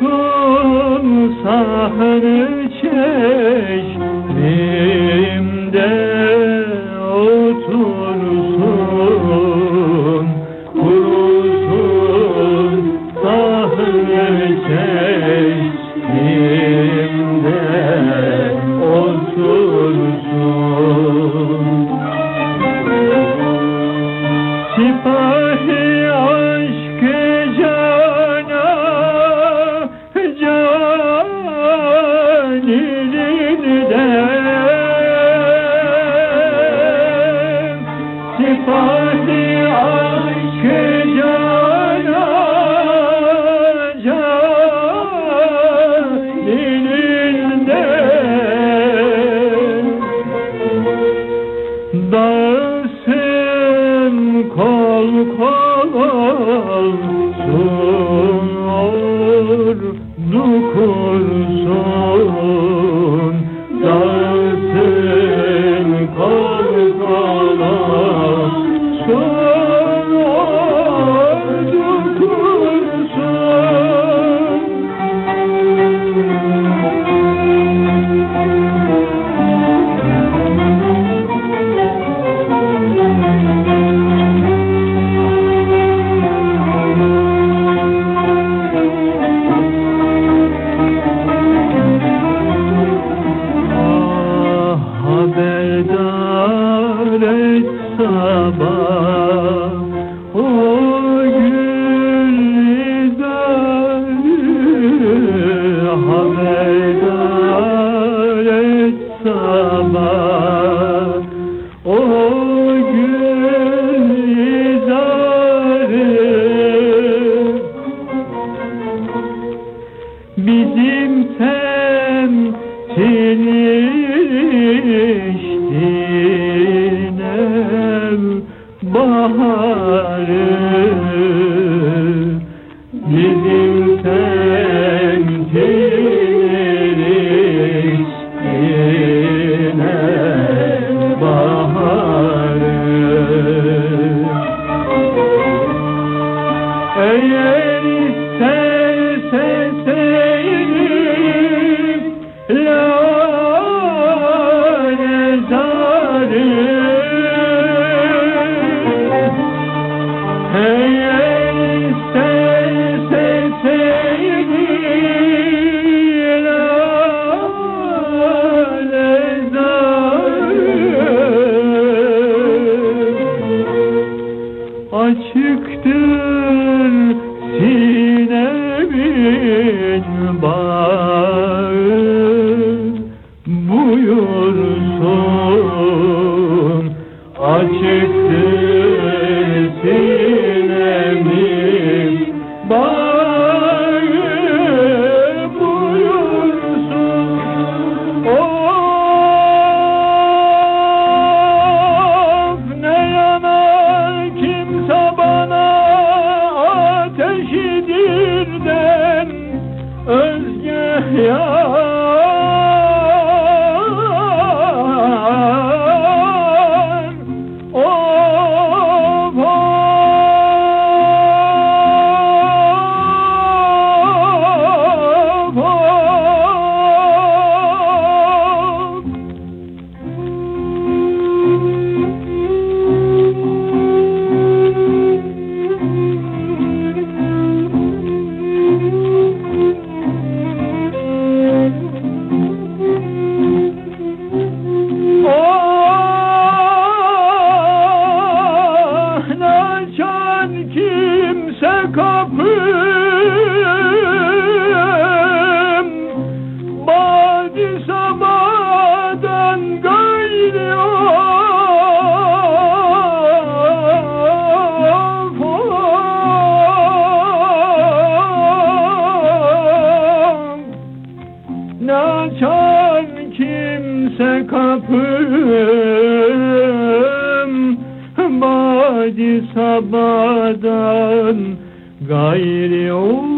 Kurusun sahne keep on. Bizim temsilimiz yine dursun açıktır sinemim bağrı buyursun. Of ne yanar kimse bana ateşidir den özge yar babadan gayri olur.